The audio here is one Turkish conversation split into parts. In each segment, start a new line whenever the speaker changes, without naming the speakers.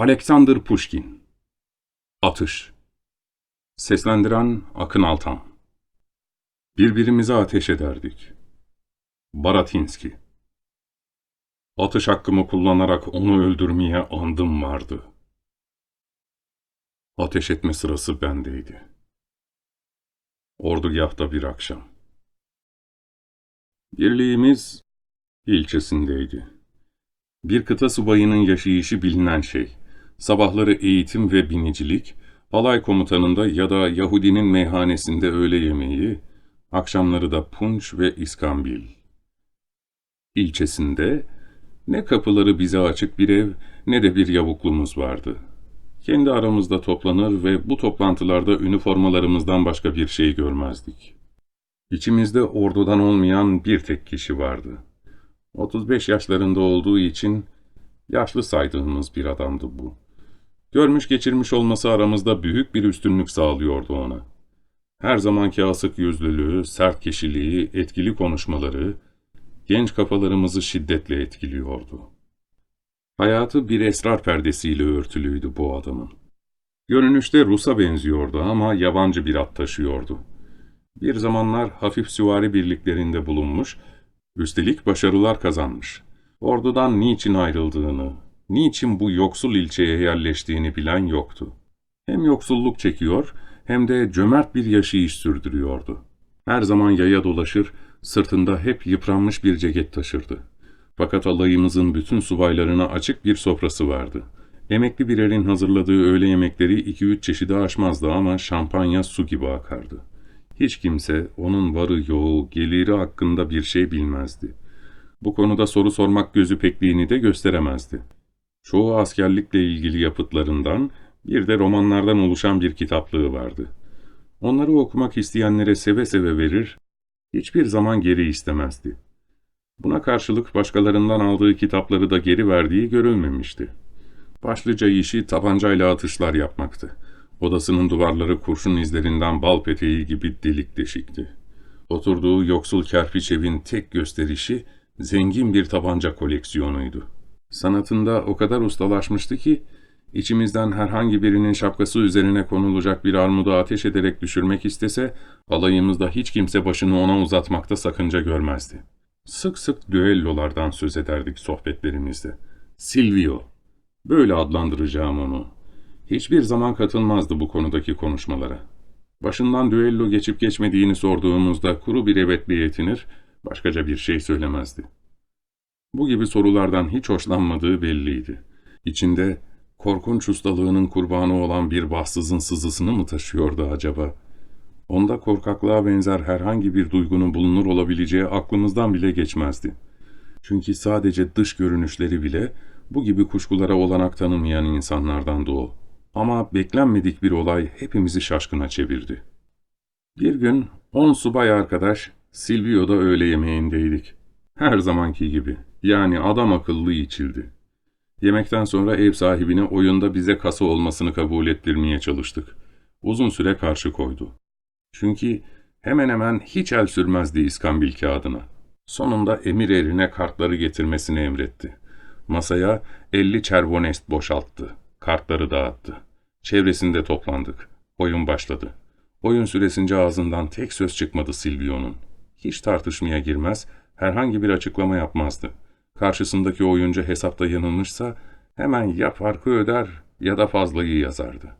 Alexander Pushkin Atış Seslendiren Akın Altan Birbirimize ateş ederdik. Baratinski Atış hakkımı kullanarak onu öldürmeye andım vardı. Ateş etme sırası bendeydi. Ordugahta bir akşam. Birliğimiz ilçesindeydi. Bir kıta subayının yaşayışı bilinen şey. Sabahları eğitim ve binicilik, alay komutanında ya da Yahudinin meyhanesinde öğle yemeği, akşamları da punç ve iskambil. İlçesinde ne kapıları bize açık bir ev ne de bir yavuklumuz vardı. Kendi aramızda toplanır ve bu toplantılarda üniformalarımızdan başka bir şey görmezdik. İçimizde ordudan olmayan bir tek kişi vardı. 35 yaşlarında olduğu için yaşlı saydığımız bir adamdı bu. Görmüş geçirmiş olması aramızda büyük bir üstünlük sağlıyordu ona. Her zamanki asık yüzlülüğü, sert kişiliği, etkili konuşmaları, genç kafalarımızı şiddetle etkiliyordu. Hayatı bir esrar perdesiyle örtülüydü bu adamın. Görünüşte Rus'a benziyordu ama yabancı bir at taşıyordu. Bir zamanlar hafif süvari birliklerinde bulunmuş, üstelik başarılar kazanmış. Ordudan niçin ayrıldığını, niçin bu yoksul ilçeye yerleştiğini bilen yoktu. Hem yoksulluk çekiyor hem de cömert bir yaşayış sürdürüyordu. Her zaman yaya dolaşır, sırtında hep yıpranmış bir ceket taşırdı. Fakat alayımızın bütün subaylarına açık bir sofrası vardı. Emekli bir erin hazırladığı öğle yemekleri iki üç çeşidi aşmazdı ama şampanya su gibi akardı. Hiç kimse onun varı yoğu, geliri hakkında bir şey bilmezdi. Bu konuda soru sormak gözü pekliğini de gösteremezdi. Çoğu askerlikle ilgili yapıtlarından, bir de romanlardan oluşan bir kitaplığı vardı. Onları okumak isteyenlere seve seve verir, hiçbir zaman geri istemezdi. Buna karşılık başkalarından aldığı kitapları da geri verdiği görülmemişti. Başlıca işi tabancayla atışlar yapmaktı. Odasının duvarları kurşun izlerinden bal peteği gibi delik deşikti. Oturduğu yoksul kerpiç evin tek gösterişi zengin bir tabanca koleksiyonuydu. Sanatında o kadar ustalaşmıştı ki, içimizden herhangi birinin şapkası üzerine konulacak bir armudu ateş ederek düşürmek istese, alayımızda hiç kimse başını ona uzatmakta sakınca görmezdi. Sık sık düellolardan söz ederdik sohbetlerimizde. Silvio, böyle adlandıracağım onu. Hiçbir zaman katılmazdı bu konudaki konuşmalara. Başından düello geçip geçmediğini sorduğumuzda kuru bir evetle yetinir, başkaca bir şey söylemezdi. Bu gibi sorulardan hiç hoşlanmadığı belliydi. İçinde korkunç ustalığının kurbanı olan bir bahtsızın sızısını mı taşıyordu acaba? Onda korkaklığa benzer herhangi bir duygunun bulunur olabileceği aklımızdan bile geçmezdi. Çünkü sadece dış görünüşleri bile bu gibi kuşkulara olanak tanımayan insanlardandı o. Ama beklenmedik bir olay hepimizi şaşkına çevirdi. Bir gün on subay arkadaş Silvio'da öğle yemeğindeydik. Her zamanki gibi. Yani adam akıllı içildi. Yemekten sonra ev sahibine oyunda bize kasa olmasını kabul ettirmeye çalıştık. Uzun süre karşı koydu. Çünkü hemen hemen hiç el sürmezdi iskambil kağıdına. Sonunda emir erine kartları getirmesini emretti. Masaya elli çervonest boşalttı. Kartları dağıttı. Çevresinde toplandık. Oyun başladı. Oyun süresince ağzından tek söz çıkmadı Silvio'nun. Hiç tartışmaya girmez, herhangi bir açıklama yapmazdı. Karşısındaki oyuncu hesapta yanılmışsa hemen ya farkı öder ya da fazlayı yazardı.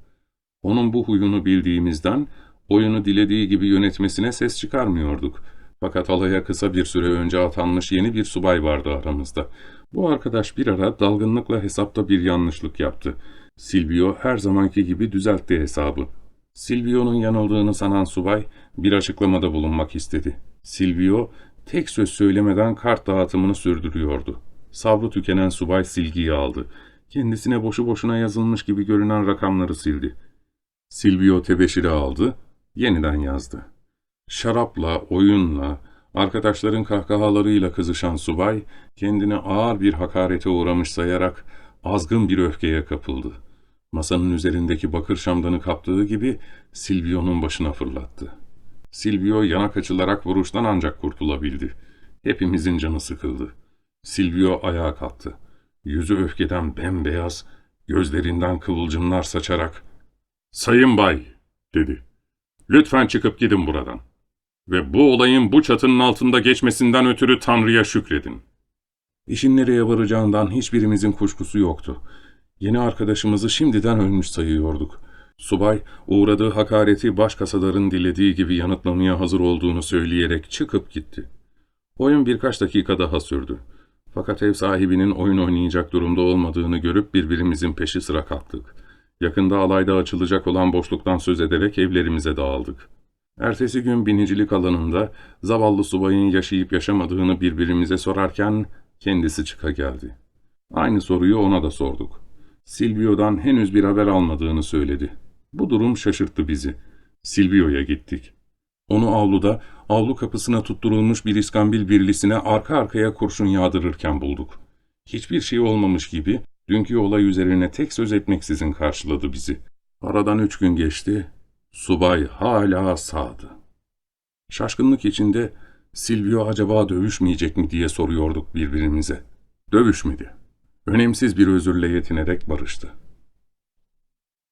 Onun bu huyunu bildiğimizden oyunu dilediği gibi yönetmesine ses çıkarmıyorduk. Fakat alaya kısa bir süre önce atanmış yeni bir subay vardı aramızda. Bu arkadaş bir ara dalgınlıkla hesapta bir yanlışlık yaptı. Silvio her zamanki gibi düzeltti hesabı. Silvio'nun yanıldığını sanan subay bir açıklamada bulunmak istedi. Silvio tek söz söylemeden kart dağıtımını sürdürüyordu. Sabrı tükenen subay silgiyi aldı. Kendisine boşu boşuna yazılmış gibi görünen rakamları sildi. Silvio tebeşiri aldı, yeniden yazdı. Şarapla, oyunla, arkadaşların kahkahalarıyla kızışan subay, kendini ağır bir hakarete uğramış sayarak azgın bir öfkeye kapıldı. Masanın üzerindeki bakır şamdanı kaptığı gibi Silvio'nun başına fırlattı. Silvio yana kaçılarak vuruştan ancak kurtulabildi. Hepimizin canı sıkıldı. Silvio ayağa kalktı. Yüzü öfkeden bembeyaz, Gözlerinden kıvılcımlar saçarak, ''Sayın Bay'' dedi. ''Lütfen çıkıp gidin buradan. Ve bu olayın bu çatının altında geçmesinden ötürü Tanrı'ya şükredin.'' İşin nereye varacağından hiçbirimizin kuşkusu yoktu. Yeni arkadaşımızı şimdiden ölmüş sayıyorduk. Subay, uğradığı hakareti başkasaların dilediği gibi yanıtlamaya hazır olduğunu söyleyerek çıkıp gitti. Oyun birkaç dakika daha sürdü. Fakat ev sahibinin oyun oynayacak durumda olmadığını görüp birbirimizin peşi sıra kalktık. Yakında alayda açılacak olan boşluktan söz ederek evlerimize dağıldık. Ertesi gün binicilik alanında zavallı subayın yaşayıp yaşamadığını birbirimize sorarken kendisi çıka geldi. Aynı soruyu ona da sorduk. Silvio'dan henüz bir haber almadığını söyledi. Bu durum şaşırttı bizi. Silvio'ya gittik. Onu avluda, avlu kapısına tutturulmuş bir iskambil birlisine arka arkaya kurşun yağdırırken bulduk. Hiçbir şey olmamış gibi dünkü olay üzerine tek söz etmeksizin karşıladı bizi. Aradan üç gün geçti, subay hala sağdı. Şaşkınlık içinde Silvio acaba dövüşmeyecek mi diye soruyorduk birbirimize. Dövüşmedi. Önemsiz bir özürle yetinerek barıştı.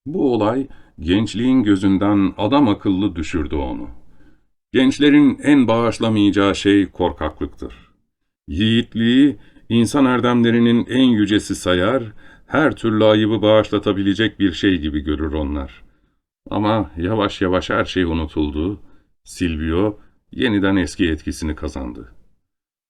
Bu olay gençliğin gözünden adam akıllı düşürdü onu. Gençlerin en bağışlamayacağı şey korkaklıktır. Yiğitliği insan erdemlerinin en yücesi sayar, her türlü ayıbı bağışlatabilecek bir şey gibi görür onlar. Ama yavaş yavaş her şey unutuldu. Silvio yeniden eski etkisini kazandı.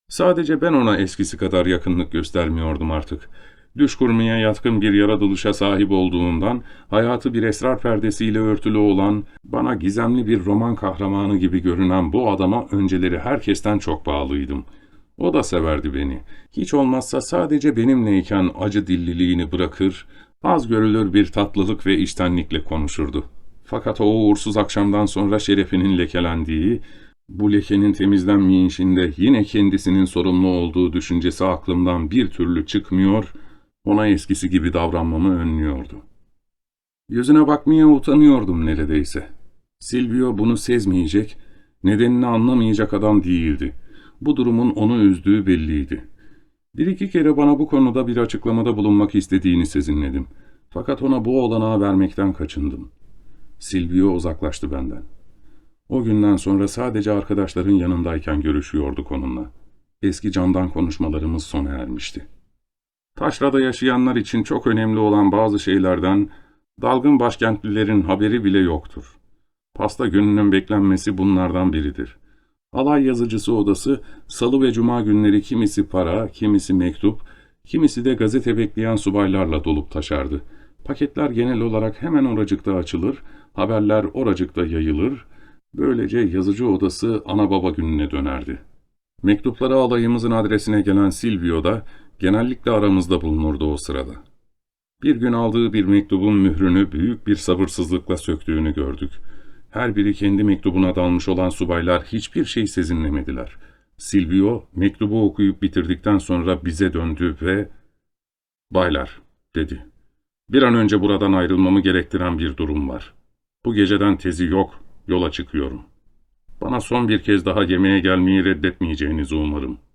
Sadece ben ona eskisi kadar yakınlık göstermiyordum artık. Düş kurmaya yatkın bir yaratılışa sahip olduğundan, hayatı bir esrar perdesiyle örtülü olan, bana gizemli bir roman kahramanı gibi görünen bu adama önceleri herkesten çok bağlıydım. O da severdi beni. Hiç olmazsa sadece benimleyken acı dilliliğini bırakır, az görülür bir tatlılık ve içtenlikle konuşurdu. Fakat o uğursuz akşamdan sonra şerefinin lekelendiği, bu lekenin temizlenmeyişinde yine kendisinin sorumlu olduğu düşüncesi aklımdan bir türlü çıkmıyor, ona eskisi gibi davranmamı önlüyordu. Yüzüne bakmaya utanıyordum neredeyse. Silvio bunu sezmeyecek, nedenini anlamayacak adam değildi. Bu durumun onu üzdüğü belliydi. Bir iki kere bana bu konuda bir açıklamada bulunmak istediğini sezinledim. Fakat ona bu olanağı vermekten kaçındım. Silvio uzaklaştı benden. O günden sonra sadece arkadaşların yanındayken görüşüyorduk onunla. Eski candan konuşmalarımız sona ermişti. Taşra'da yaşayanlar için çok önemli olan bazı şeylerden dalgın başkentlilerin haberi bile yoktur. Pasta gününün beklenmesi bunlardan biridir. Alay yazıcısı odası salı ve cuma günleri kimisi para, kimisi mektup, kimisi de gazete bekleyen subaylarla dolup taşardı. Paketler genel olarak hemen oracıkta açılır, haberler oracıkta yayılır, böylece yazıcı odası ana baba gününe dönerdi. Mektupları alayımızın adresine gelen Silvio da genellikle aramızda bulunurdu o sırada. Bir gün aldığı bir mektubun mührünü büyük bir sabırsızlıkla söktüğünü gördük. Her biri kendi mektubuna dalmış olan subaylar hiçbir şey sezinlemediler. Silvio mektubu okuyup bitirdikten sonra bize döndü ve ''Baylar'' dedi. ''Bir an önce buradan ayrılmamı gerektiren bir durum var. Bu geceden tezi yok, yola çıkıyorum. Bana son bir kez daha yemeğe gelmeyi reddetmeyeceğinizi umarım.''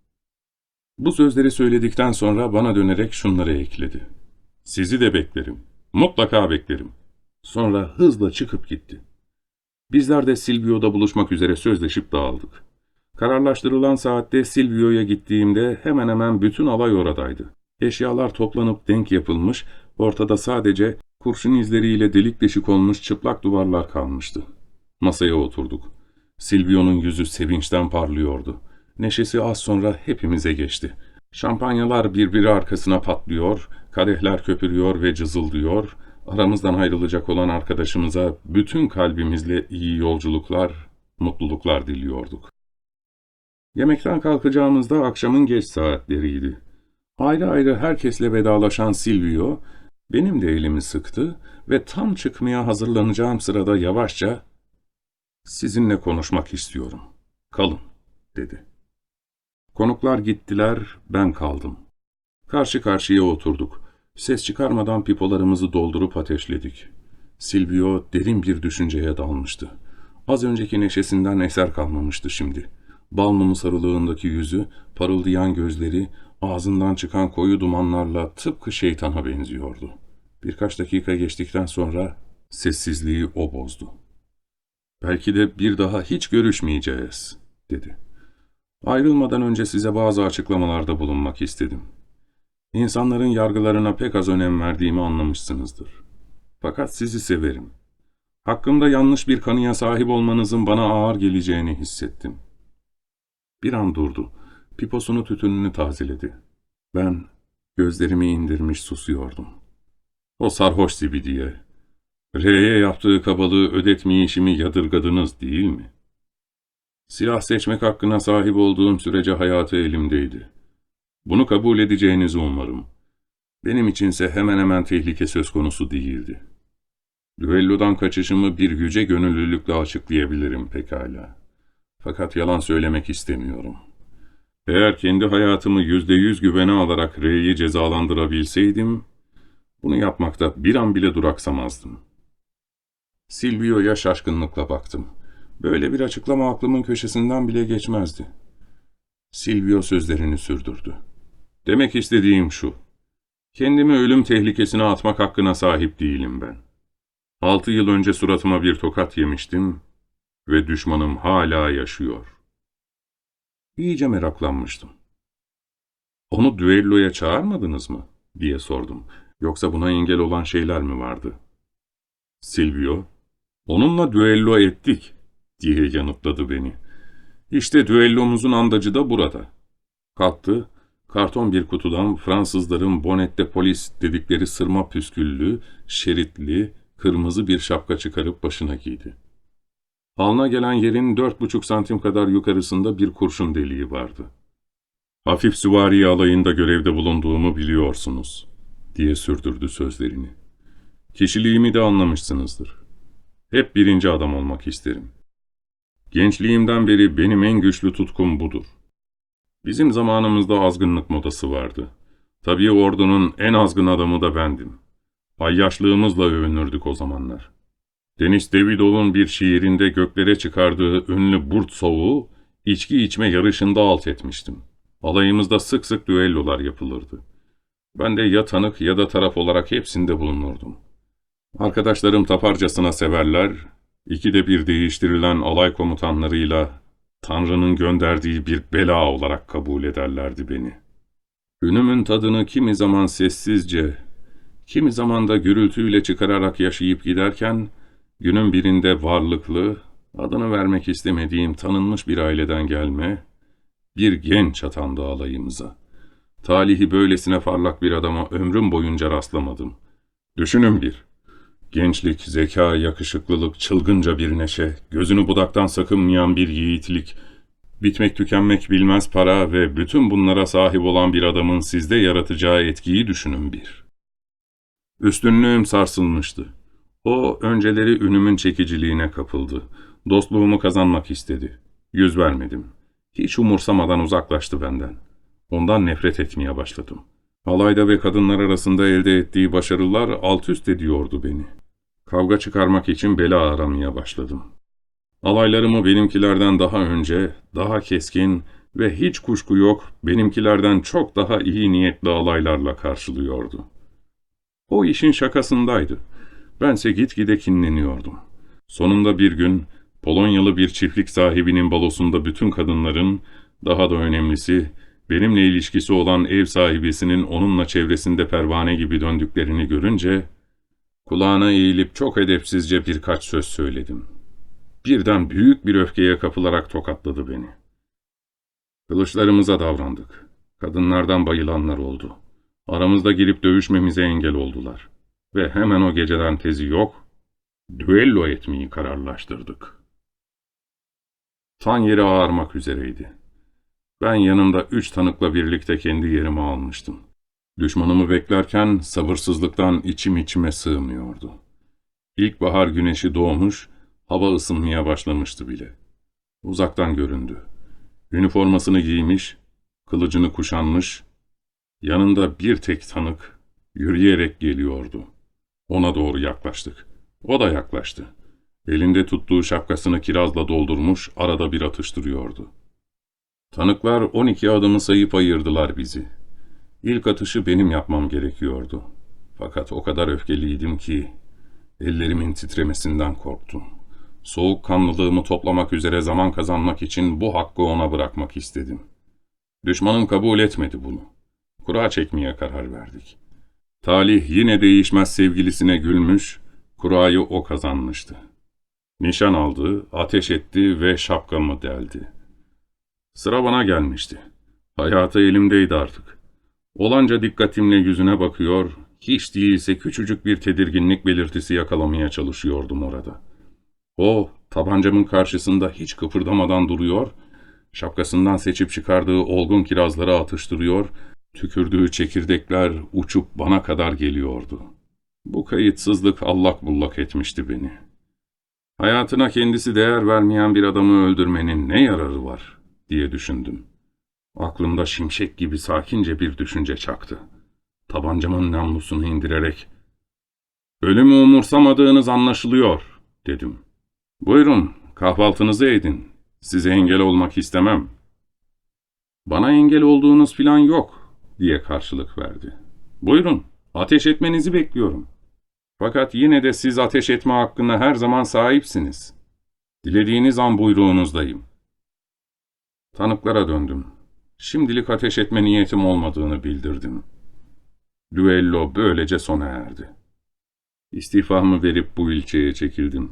Bu sözleri söyledikten sonra bana dönerek şunları ekledi. Sizi de beklerim. Mutlaka beklerim. Sonra hızla çıkıp gitti. Bizler de Silvio'da buluşmak üzere sözleşip dağıldık. Kararlaştırılan saatte Silvio'ya gittiğimde hemen hemen bütün alay oradaydı. Eşyalar toplanıp denk yapılmış, ortada sadece kurşun izleriyle delik deşik olmuş çıplak duvarlar kalmıştı. Masaya oturduk. Silvio'nun yüzü sevinçten parlıyordu. Neşesi az sonra hepimize geçti. Şampanyalar birbiri arkasına patlıyor, kadehler köpürüyor ve cızıldıyor. Aramızdan ayrılacak olan arkadaşımıza bütün kalbimizle iyi yolculuklar, mutluluklar diliyorduk. Yemekten kalkacağımızda akşamın geç saatleriydi. Ayrı ayrı herkesle vedalaşan Silvio, benim de elimi sıktı ve tam çıkmaya hazırlanacağım sırada yavaşça ''Sizinle konuşmak istiyorum. Kalın.'' dedi. Konuklar gittiler, ben kaldım. Karşı karşıya oturduk. Ses çıkarmadan pipolarımızı doldurup ateşledik. Silvio derin bir düşünceye dalmıştı. Az önceki neşesinden eser kalmamıştı şimdi. Bal mumu sarılığındaki yüzü, parıldayan gözleri, ağzından çıkan koyu dumanlarla tıpkı şeytana benziyordu. Birkaç dakika geçtikten sonra sessizliği o bozdu. Belki de bir daha hiç görüşmeyeceğiz, dedi. Ayrılmadan önce size bazı açıklamalarda bulunmak istedim. İnsanların yargılarına pek az önem verdiğimi anlamışsınızdır. Fakat sizi severim. Hakkımda yanlış bir kanıya sahip olmanızın bana ağır geleceğini hissettim. Bir an durdu. Piposunu tütününü tazeledi. Ben gözlerimi indirmiş susuyordum. O sarhoş zibidiye. R'ye yaptığı kabalığı ödetmeyişimi yadırgadınız değil mi? Silah seçmek hakkına sahip olduğum sürece hayatı elimdeydi. Bunu kabul edeceğinizi umarım. Benim içinse hemen hemen tehlike söz konusu değildi. Düellodan kaçışımı bir yüce gönüllülükle açıklayabilirim pekala. Fakat yalan söylemek istemiyorum. Eğer kendi hayatımı yüzde yüz güvene alarak R'yi cezalandırabilseydim, bunu yapmakta bir an bile duraksamazdım. Silvio'ya şaşkınlıkla baktım. Böyle bir açıklama aklımın köşesinden bile geçmezdi. Silvio sözlerini sürdürdü. Demek istediğim şu. Kendimi ölüm tehlikesine atmak hakkına sahip değilim ben. Altı yıl önce suratıma bir tokat yemiştim ve düşmanım hala yaşıyor. İyice meraklanmıştım. Onu düelloya çağırmadınız mı? diye sordum. Yoksa buna engel olan şeyler mi vardı? Silvio, onunla düello ettik diye yanıtladı beni. İşte düellomuzun andacı da burada. Kalktı, karton bir kutudan Fransızların bonette polis dedikleri sırma püsküllü, şeritli, kırmızı bir şapka çıkarıp başına giydi. Alna gelen yerin dört buçuk santim kadar yukarısında bir kurşun deliği vardı. Hafif süvari alayında görevde bulunduğumu biliyorsunuz, diye sürdürdü sözlerini. Kişiliğimi de anlamışsınızdır. Hep birinci adam olmak isterim. Gençliğimden beri benim en güçlü tutkum budur. Bizim zamanımızda azgınlık modası vardı. Tabii ordunun en azgın adamı da bendim. Ayyaşlığımızla övünürdük o zamanlar. Deniz Davidov'un bir şiirinde göklere çıkardığı ünlü burt soğuğu, içki içme yarışında alt etmiştim. Alayımızda sık sık düellolar yapılırdı. Ben de ya tanık ya da taraf olarak hepsinde bulunurdum. Arkadaşlarım taparcasına severler, ikide bir değiştirilen alay komutanlarıyla Tanrı'nın gönderdiği bir bela olarak kabul ederlerdi beni. Günümün tadını kimi zaman sessizce, kimi zaman da gürültüyle çıkararak yaşayıp giderken, günün birinde varlıklı, adını vermek istemediğim tanınmış bir aileden gelme, bir genç atandı alayımıza. Talihi böylesine parlak bir adama ömrüm boyunca rastlamadım. Düşünün bir, gençlik, zeka, yakışıklılık, çılgınca bir neşe, gözünü budaktan sakınmayan bir yiğitlik, bitmek tükenmek bilmez para ve bütün bunlara sahip olan bir adamın sizde yaratacağı etkiyi düşünün bir. Üstünlüğüm sarsılmıştı. O önceleri ünümün çekiciliğine kapıldı. Dostluğumu kazanmak istedi. Yüz vermedim. Hiç umursamadan uzaklaştı benden. Ondan nefret etmeye başladım. Alayda ve kadınlar arasında elde ettiği başarılar alt üst ediyordu beni. Kavga çıkarmak için bela aramaya başladım. Alaylarımı benimkilerden daha önce, daha keskin ve hiç kuşku yok benimkilerden çok daha iyi niyetli alaylarla karşılıyordu. O işin şakasındaydı. Bense gitgide kinleniyordum. Sonunda bir gün Polonyalı bir çiftlik sahibinin balosunda bütün kadınların, daha da önemlisi benimle ilişkisi olan ev sahibesinin onunla çevresinde pervane gibi döndüklerini görünce, kulağına eğilip çok edepsizce birkaç söz söyledim. Birden büyük bir öfkeye kapılarak tokatladı beni. Kılıçlarımıza davrandık. Kadınlardan bayılanlar oldu. Aramızda girip dövüşmemize engel oldular. Ve hemen o geceden tezi yok, düello etmeyi kararlaştırdık. Tan yeri ağarmak üzereydi. Ben yanımda üç tanıkla birlikte kendi yerimi almıştım. Düşmanımı beklerken sabırsızlıktan içim içime sığmıyordu. İlkbahar güneşi doğmuş, hava ısınmaya başlamıştı bile. Uzaktan göründü. Üniformasını giymiş, kılıcını kuşanmış, yanında bir tek tanık yürüyerek geliyordu. Ona doğru yaklaştık. O da yaklaştı. Elinde tuttuğu şapkasını kirazla doldurmuş, arada bir atıştırıyordu. Tanıklar 12 adımı sayıp ayırdılar bizi. İlk atışı benim yapmam gerekiyordu. Fakat o kadar öfkeliydim ki ellerimin titremesinden korktum. Soğukkanlılığımı toplamak üzere zaman kazanmak için bu hakkı ona bırakmak istedim. Düşmanım kabul etmedi bunu. Kura çekmeye karar verdik. Talih yine değişmez sevgilisine gülmüş, kurayı o kazanmıştı. Nişan aldı, ateş etti ve şapkamı deldi. Sıra bana gelmişti. Hayatı elimdeydi artık. Olanca dikkatimle yüzüne bakıyor, hiç değilse küçücük bir tedirginlik belirtisi yakalamaya çalışıyordum orada. O, tabancamın karşısında hiç kıpırdamadan duruyor, şapkasından seçip çıkardığı olgun kirazları atıştırıyor, tükürdüğü çekirdekler uçup bana kadar geliyordu. Bu kayıtsızlık allak bullak etmişti beni. Hayatına kendisi değer vermeyen bir adamı öldürmenin ne yararı var diye düşündüm. Aklımda şimşek gibi sakince bir düşünce çaktı. Tabancamın namlusunu indirerek, ''Ölümü umursamadığınız anlaşılıyor.'' dedim. ''Buyurun, kahvaltınızı edin. Size engel olmak istemem.'' ''Bana engel olduğunuz filan yok.'' diye karşılık verdi. ''Buyurun, ateş etmenizi bekliyorum. Fakat yine de siz ateş etme hakkına her zaman sahipsiniz. Dilediğiniz an buyruğunuzdayım.'' Tanıklara döndüm. Şimdilik ateş etme niyetim olmadığını bildirdim. Düello böylece sona erdi. İstifamı verip bu ilçeye çekildim.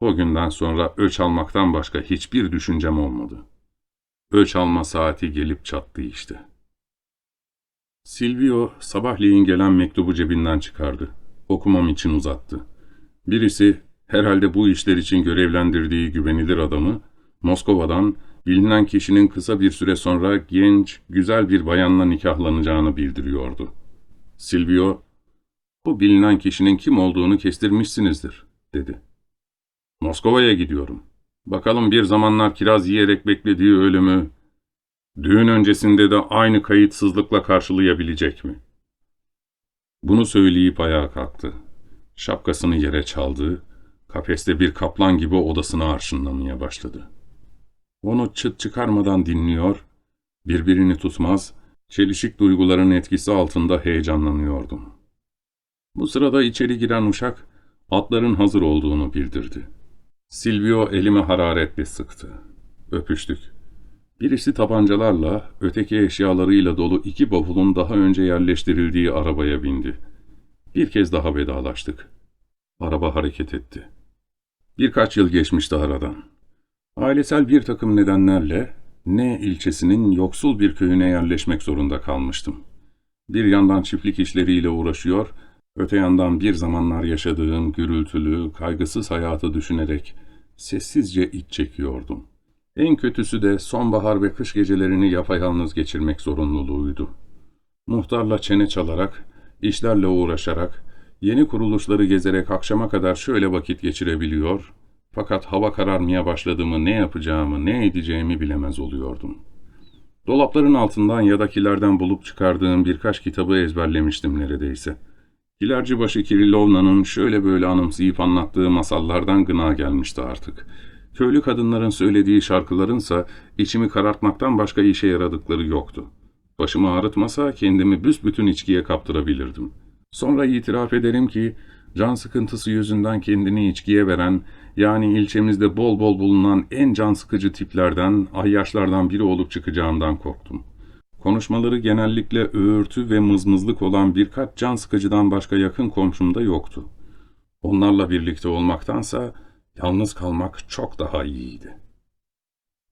O günden sonra ölç almaktan başka hiçbir düşüncem olmadı. Ölç alma saati gelip çattı işte. Silvio sabahleyin gelen mektubu cebinden çıkardı. Okumam için uzattı. Birisi herhalde bu işler için görevlendirdiği güvenilir adamı Moskova'dan bilinen kişinin kısa bir süre sonra genç, güzel bir bayanla nikahlanacağını bildiriyordu. Silvio, bu bilinen kişinin kim olduğunu kestirmişsinizdir, dedi. Moskova'ya gidiyorum. Bakalım bir zamanlar kiraz yiyerek beklediği ölümü, düğün öncesinde de aynı kayıtsızlıkla karşılayabilecek mi? Bunu söyleyip ayağa kalktı. Şapkasını yere çaldı, kafeste bir kaplan gibi odasını arşınlamaya başladı. Onu çıt çıkarmadan dinliyor, birbirini tutmaz, çelişik duyguların etkisi altında heyecanlanıyordum. Bu sırada içeri giren uşak, atların hazır olduğunu bildirdi. Silvio elimi hararetle sıktı. Öpüştük. Birisi tabancalarla, öteki eşyalarıyla dolu iki bavulun daha önce yerleştirildiği arabaya bindi. Bir kez daha vedalaştık. Araba hareket etti. Birkaç yıl geçmişti aradan. Ailesel bir takım nedenlerle ne ilçesinin yoksul bir köyüne yerleşmek zorunda kalmıştım. Bir yandan çiftlik işleriyle uğraşıyor, öte yandan bir zamanlar yaşadığım gürültülü, kaygısız hayatı düşünerek sessizce iç çekiyordum. En kötüsü de sonbahar ve kış gecelerini yapayalnız geçirmek zorunluluğuydu. Muhtarla çene çalarak, işlerle uğraşarak, yeni kuruluşları gezerek akşama kadar şöyle vakit geçirebiliyor, fakat hava kararmaya başladığımı ne yapacağımı, ne edeceğimi bilemez oluyordum. Dolapların altından ya da kilerden bulup çıkardığım birkaç kitabı ezberlemiştim neredeyse. Kilercibaşı Kirilovna'nın şöyle böyle anımsayıp anlattığı masallardan gına gelmişti artık. Köylü kadınların söylediği şarkılarınsa içimi karartmaktan başka işe yaradıkları yoktu. Başımı ağrıtmasa kendimi büsbütün içkiye kaptırabilirdim. Sonra itiraf ederim ki can sıkıntısı yüzünden kendini içkiye veren, yani ilçemizde bol bol bulunan en can sıkıcı tiplerden, ayyaşlardan biri olup çıkacağımdan korktum. Konuşmaları genellikle öğürtü ve mızmızlık olan birkaç can sıkıcıdan başka yakın komşum da yoktu. Onlarla birlikte olmaktansa yalnız kalmak çok daha iyiydi.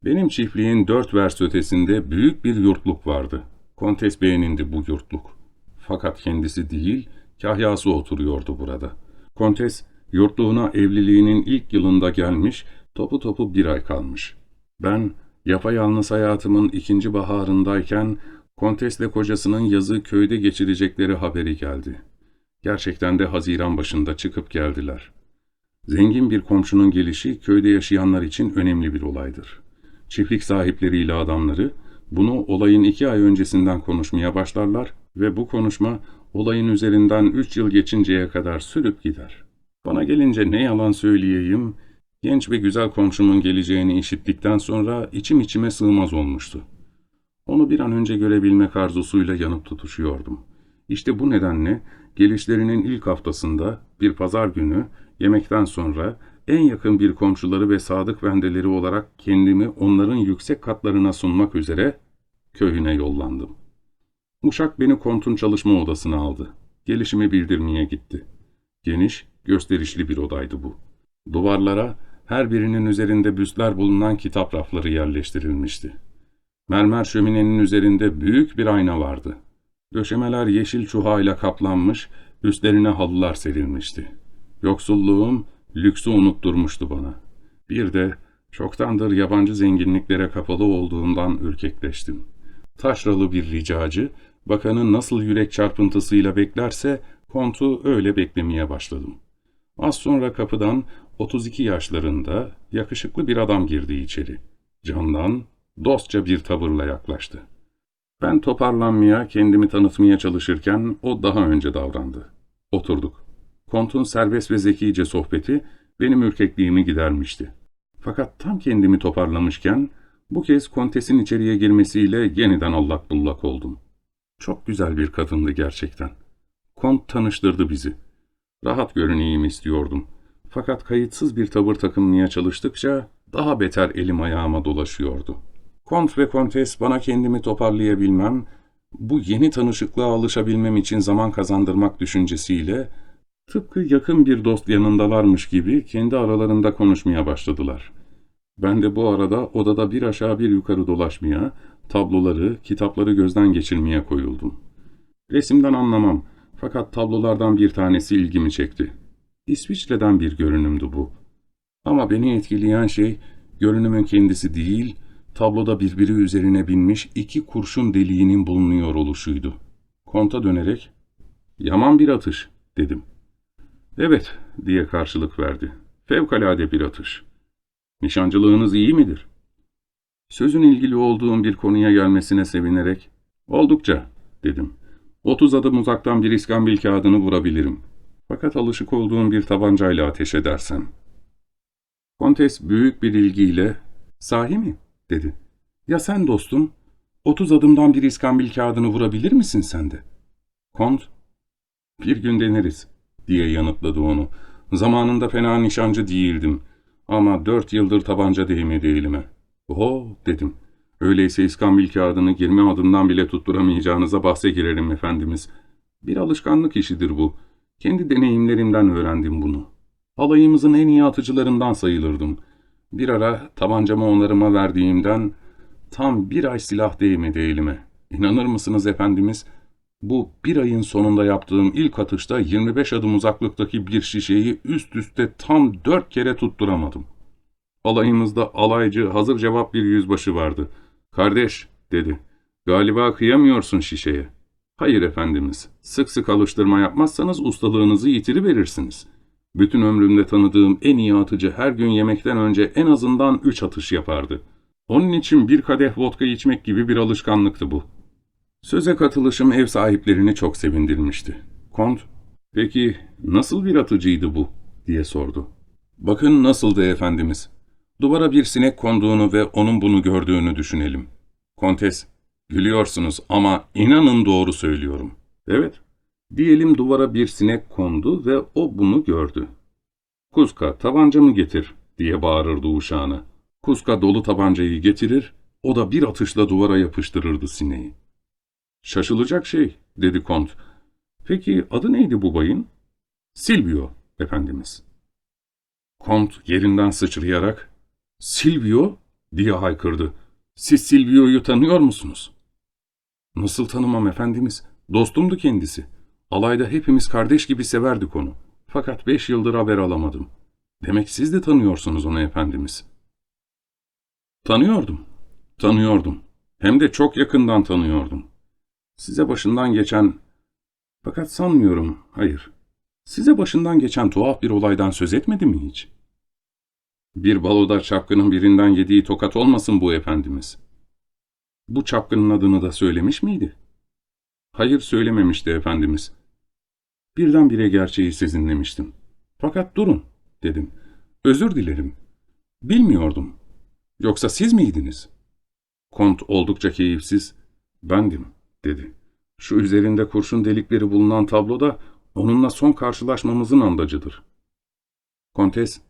Benim çiftliğin dört vers ötesinde büyük bir yurtluk vardı. Kontes beğenindi bu yurtluk. Fakat kendisi değil, kahyası oturuyordu burada. Kontes, yurtluğuna evliliğinin ilk yılında gelmiş, topu topu bir ay kalmış. Ben, yapayalnız hayatımın ikinci baharındayken, Kontesle kocasının yazı köyde geçirecekleri haberi geldi. Gerçekten de Haziran başında çıkıp geldiler. Zengin bir komşunun gelişi köyde yaşayanlar için önemli bir olaydır. Çiftlik sahipleriyle adamları bunu olayın iki ay öncesinden konuşmaya başlarlar ve bu konuşma olayın üzerinden üç yıl geçinceye kadar sürüp gider. Bana gelince ne yalan söyleyeyim, genç ve güzel komşumun geleceğini işittikten sonra içim içime sığmaz olmuştu. Onu bir an önce görebilmek arzusuyla yanıp tutuşuyordum. İşte bu nedenle gelişlerinin ilk haftasında bir pazar günü yemekten sonra en yakın bir komşuları ve sadık vendeleri olarak kendimi onların yüksek katlarına sunmak üzere köyüne yollandım. Uşak beni kontun çalışma odasına aldı. Gelişimi bildirmeye gitti. Geniş, gösterişli bir odaydı bu. Duvarlara her birinin üzerinde büstler bulunan kitap rafları yerleştirilmişti. Mermer şöminenin üzerinde büyük bir ayna vardı. Döşemeler yeşil çuhayla kaplanmış, üstlerine halılar serilmişti. Yoksulluğum lüksü unutturmuştu bana. Bir de çoktandır yabancı zenginliklere kapalı olduğundan ürkekleştim. Taşralı bir ricacı, bakanın nasıl yürek çarpıntısıyla beklerse kontu öyle beklemeye başladım. Az sonra kapıdan 32 yaşlarında yakışıklı bir adam girdi içeri. Candan, dostça bir tavırla yaklaştı. Ben toparlanmaya, kendimi tanıtmaya çalışırken o daha önce davrandı. Oturduk. Kontun serbest ve zekice sohbeti benim ürkekliğimi gidermişti. Fakat tam kendimi toparlamışken bu kez kontesin içeriye girmesiyle yeniden allak bullak oldum. Çok güzel bir kadındı gerçekten. Kont tanıştırdı bizi. Rahat görüneyim istiyordum. Fakat kayıtsız bir tavır takınmaya çalıştıkça daha beter elim ayağıma dolaşıyordu. Kont ve kontes bana kendimi toparlayabilmem, bu yeni tanışıklığa alışabilmem için zaman kazandırmak düşüncesiyle tıpkı yakın bir dost yanındalarmış gibi kendi aralarında konuşmaya başladılar. Ben de bu arada odada bir aşağı bir yukarı dolaşmaya, tabloları, kitapları gözden geçirmeye koyuldum. Resimden anlamam fakat tablolardan bir tanesi ilgimi çekti. İsviçre'den bir görünümdü bu. Ama beni etkileyen şey görünümün kendisi değil, tabloda birbiri üzerine binmiş iki kurşun deliğinin bulunuyor oluşuydu. Konta dönerek, ''Yaman bir atış.'' dedim. ''Evet.'' diye karşılık verdi. ''Fevkalade bir atış. Nişancılığınız iyi midir?'' Sözün ilgili olduğum bir konuya gelmesine sevinerek, ''Oldukça.'' dedim. ''Otuz adım uzaktan bir iskambil kağıdını vurabilirim. Fakat alışık olduğum bir tabancayla ateş edersem.'' Kontes büyük bir ilgiyle, ''Sahi mi?'' dedi. ''Ya sen dostum, otuz adımdan bir iskambil kağıdını vurabilir misin sen de?'' Kont, ''Bir gün deneriz.'' diye yanıtladı onu. ''Zamanında fena nişancı değildim. Ama dört yıldır tabanca değmedi elime.'' ''Oho!'' dedim. ''Öyleyse iskambil kağıdını yirmi adımdan bile tutturamayacağınıza bahse girerim efendimiz. Bir alışkanlık işidir bu. Kendi deneyimlerimden öğrendim bunu. Alayımızın en iyi atıcılarından sayılırdım.'' Bir ara tabancamı onarıma verdiğimden tam bir ay silah değmedi elime. İnanır mısınız efendimiz? Bu bir ayın sonunda yaptığım ilk atışta 25 adım uzaklıktaki bir şişeyi üst üste tam dört kere tutturamadım. Alayımızda alaycı hazır cevap bir yüzbaşı vardı. Kardeş dedi. Galiba kıyamıyorsun şişeye. Hayır efendimiz. Sık sık alıştırma yapmazsanız ustalığınızı yitiriverirsiniz. Bütün ömrümde tanıdığım en iyi atıcı her gün yemekten önce en azından üç atış yapardı. Onun için bir kadeh vodka içmek gibi bir alışkanlıktı bu. Söze katılışım ev sahiplerini çok sevindirmişti. Kont, peki nasıl bir atıcıydı bu? diye sordu. Bakın nasıldı efendimiz. Duvara bir sinek konduğunu ve onun bunu gördüğünü düşünelim. Kontes, gülüyorsunuz ama inanın doğru söylüyorum. Evet, Diyelim duvara bir sinek kondu ve o bunu gördü. Kuska tabancamı getir diye bağırırdı uşağına. Kuska dolu tabancayı getirir, o da bir atışla duvara yapıştırırdı sineği. Şaşılacak şey dedi kont. Peki adı neydi bu bayın? Silvio efendimiz. Kont yerinden sıçrayarak Silvio diye haykırdı. Siz Silvio'yu tanıyor musunuz? Nasıl tanımam efendimiz? Dostumdu kendisi. Alayda hepimiz kardeş gibi severdik onu. Fakat beş yıldır haber alamadım. Demek siz de tanıyorsunuz onu efendimiz. Tanıyordum. Tanıyordum. Hem de çok yakından tanıyordum. Size başından geçen... Fakat sanmıyorum, hayır. Size başından geçen tuhaf bir olaydan söz etmedi mi hiç? Bir baloda çapkının birinden yediği tokat olmasın bu efendimiz. Bu çapkının adını da söylemiş miydi? Hayır söylememişti efendimiz. Birdenbire gerçeği sezinlemiştim. Fakat durun, dedim. Özür dilerim. Bilmiyordum. Yoksa siz miydiniz? Kont oldukça keyifsiz. Bendim, dedi. Şu üzerinde kurşun delikleri bulunan tabloda Onunla son karşılaşmamızın andacıdır. Kontes,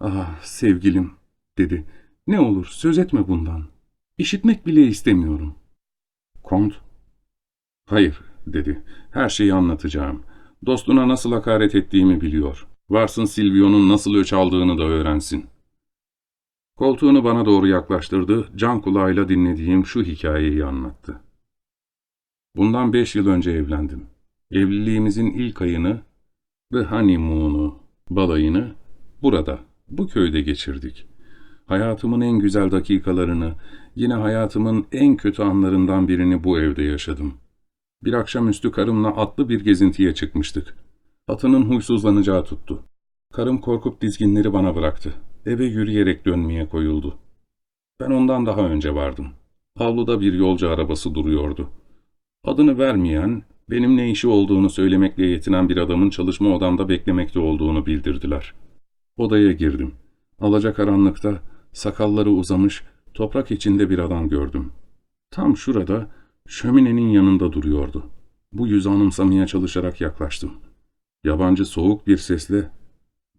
ah sevgilim, dedi. Ne olur söz etme bundan. İşitmek bile istemiyorum. Kont, hayır, dedi. Her şeyi anlatacağım. Dostuna nasıl hakaret ettiğimi biliyor. Varsın Silvio'nun nasıl öç aldığını da öğrensin. Koltuğunu bana doğru yaklaştırdı, can kulağıyla dinlediğim şu hikayeyi anlattı. Bundan beş yıl önce evlendim. Evliliğimizin ilk ayını ve honeymoon'u, balayını burada, bu köyde geçirdik. Hayatımın en güzel dakikalarını, yine hayatımın en kötü anlarından birini bu evde yaşadım. Bir akşamüstü karımla atlı bir gezintiye çıkmıştık. Atının huysuzlanacağı tuttu. Karım korkup dizginleri bana bıraktı. Eve yürüyerek dönmeye koyuldu. Ben ondan daha önce vardım. Avluda bir yolcu arabası duruyordu. Adını vermeyen, benim ne işi olduğunu söylemekle yetinen bir adamın çalışma odamda beklemekte olduğunu bildirdiler. Odaya girdim. Alacakaranlıkta sakalları uzamış, toprak içinde bir adam gördüm. Tam şurada, şöminenin yanında duruyordu. Bu yüzü anımsamaya çalışarak yaklaştım. Yabancı soğuk bir sesle,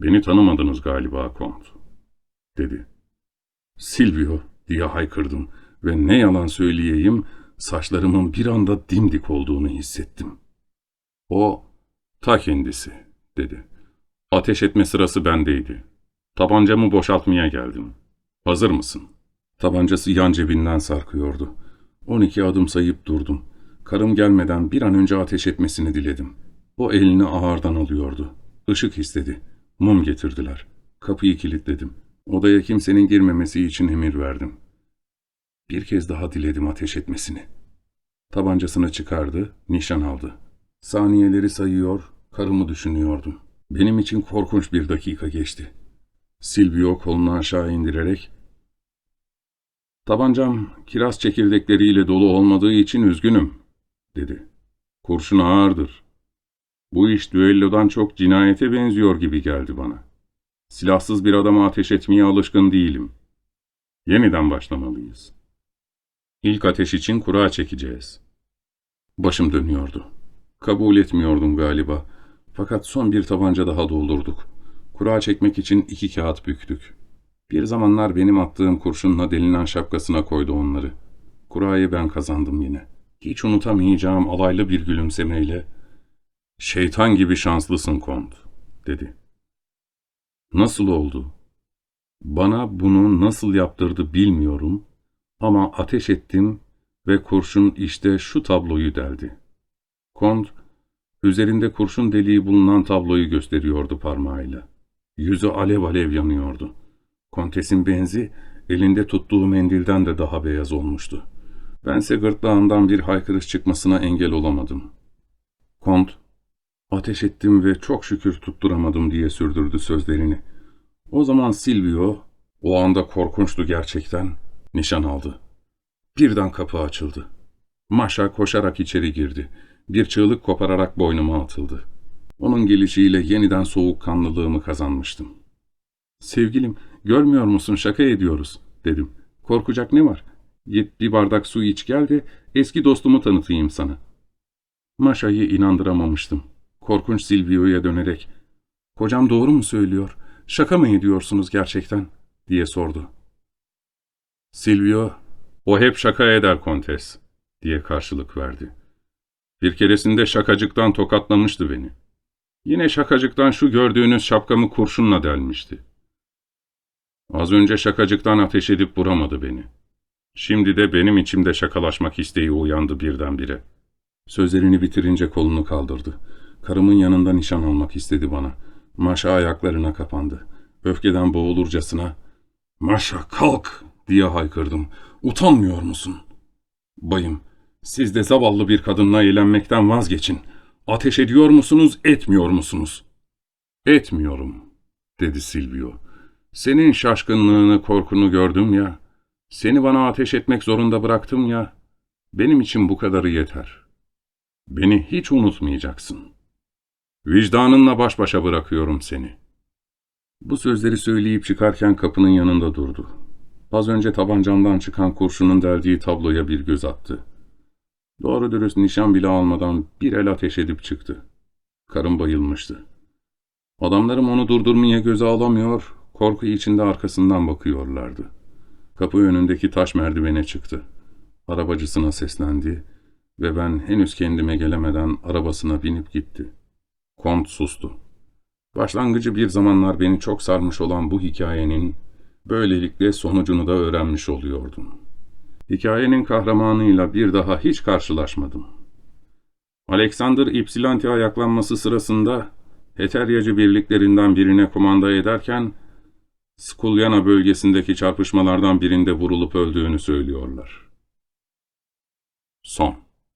''Beni tanımadınız galiba kont.'' dedi. ''Silvio!'' diye haykırdım ve ne yalan söyleyeyim, saçlarımın bir anda dimdik olduğunu hissettim. O, ta kendisi, dedi. Ateş etme sırası bendeydi. Tabancamı boşaltmaya geldim. Hazır mısın? Tabancası yan cebinden sarkıyordu. On iki adım sayıp durdum. Karım gelmeden bir an önce ateş etmesini diledim. O elini ağırdan alıyordu. Işık istedi. Mum getirdiler. Kapıyı kilitledim. Odaya kimsenin girmemesi için emir verdim. Bir kez daha diledim ateş etmesini. Tabancasını çıkardı, nişan aldı. Saniyeleri sayıyor, karımı düşünüyordum. Benim için korkunç bir dakika geçti. Silvio kolunu aşağı indirerek, ''Tabancam kiraz çekirdekleriyle dolu olmadığı için üzgünüm.'' dedi. ''Kurşun ağırdır. Bu iş düellodan çok cinayete benziyor gibi geldi bana. Silahsız bir adama ateş etmeye alışkın değilim. Yeniden başlamalıyız. İlk ateş için kura çekeceğiz.'' Başım dönüyordu. Kabul etmiyordum galiba. Fakat son bir tabanca daha doldurduk. Kura çekmek için iki kağıt büktük. Bir zamanlar benim attığım kurşunla delinen şapkasına koydu onları. Kurayı ben kazandım yine. Hiç unutamayacağım alaylı bir gülümsemeyle ''Şeytan gibi şanslısın kont'' dedi. Nasıl oldu? Bana bunu nasıl yaptırdı bilmiyorum ama ateş ettim ve kurşun işte şu tabloyu deldi. Kont, üzerinde kurşun deliği bulunan tabloyu gösteriyordu parmağıyla. Yüzü alev alev yanıyordu. Kontesin benzi elinde tuttuğu mendilden de daha beyaz olmuştu. Bense gırtlağımdan bir haykırış çıkmasına engel olamadım. Kont, ateş ettim ve çok şükür tutturamadım diye sürdürdü sözlerini. O zaman Silvio, o anda korkunçtu gerçekten, nişan aldı. Birden kapı açıldı. Maşa koşarak içeri girdi. Bir çığlık kopararak boynuma atıldı. Onun gelişiyle yeniden soğukkanlılığımı kazanmıştım. ''Sevgilim, görmüyor musun şaka ediyoruz.'' dedim. ''Korkacak ne var? Git bir bardak su iç gel de eski dostumu tanıtayım sana.'' Maşa'yı inandıramamıştım. Korkunç Silvio'ya dönerek ''Kocam doğru mu söylüyor? Şaka mı ediyorsunuz gerçekten?'' diye sordu. Silvio o hep şaka eder kontes, diye karşılık verdi. Bir keresinde şakacıktan tokatlamıştı beni. Yine şakacıktan şu gördüğünüz şapkamı kurşunla delmişti. Az önce şakacıktan ateş edip vuramadı beni. Şimdi de benim içimde şakalaşmak isteği uyandı birdenbire. Sözlerini bitirince kolunu kaldırdı. Karımın yanında nişan almak istedi bana. Maşa ayaklarına kapandı. Öfkeden boğulurcasına ''Maşa kalk!'' diye haykırdım. Utanmıyor musun? Bayım, siz de zavallı bir kadınla eğlenmekten vazgeçin. Ateş ediyor musunuz, etmiyor musunuz? Etmiyorum, dedi Silvio. Senin şaşkınlığını, korkunu gördüm ya. Seni bana ateş etmek zorunda bıraktım ya. Benim için bu kadarı yeter. Beni hiç unutmayacaksın. Vicdanınla baş başa bırakıyorum seni. Bu sözleri söyleyip çıkarken kapının yanında durdu. Az önce tabancamdan çıkan kurşunun deldiği tabloya bir göz attı. Doğru dürüst nişan bile almadan bir el ateş edip çıktı. Karım bayılmıştı. Adamlarım onu durdurmaya göze alamıyor, korku içinde arkasından bakıyorlardı. Kapı önündeki taş merdivene çıktı. Arabacısına seslendi ve ben henüz kendime gelemeden arabasına binip gitti. Kont sustu. Başlangıcı bir zamanlar beni çok sarmış olan bu hikayenin böylelikle sonucunu da öğrenmiş oluyordum. Hikayenin kahramanıyla bir daha hiç karşılaşmadım. Alexander Ypsilanti ayaklanması sırasında Heteryacı birliklerinden birine komanda ederken Skulyana bölgesindeki çarpışmalardan birinde vurulup öldüğünü söylüyorlar. Son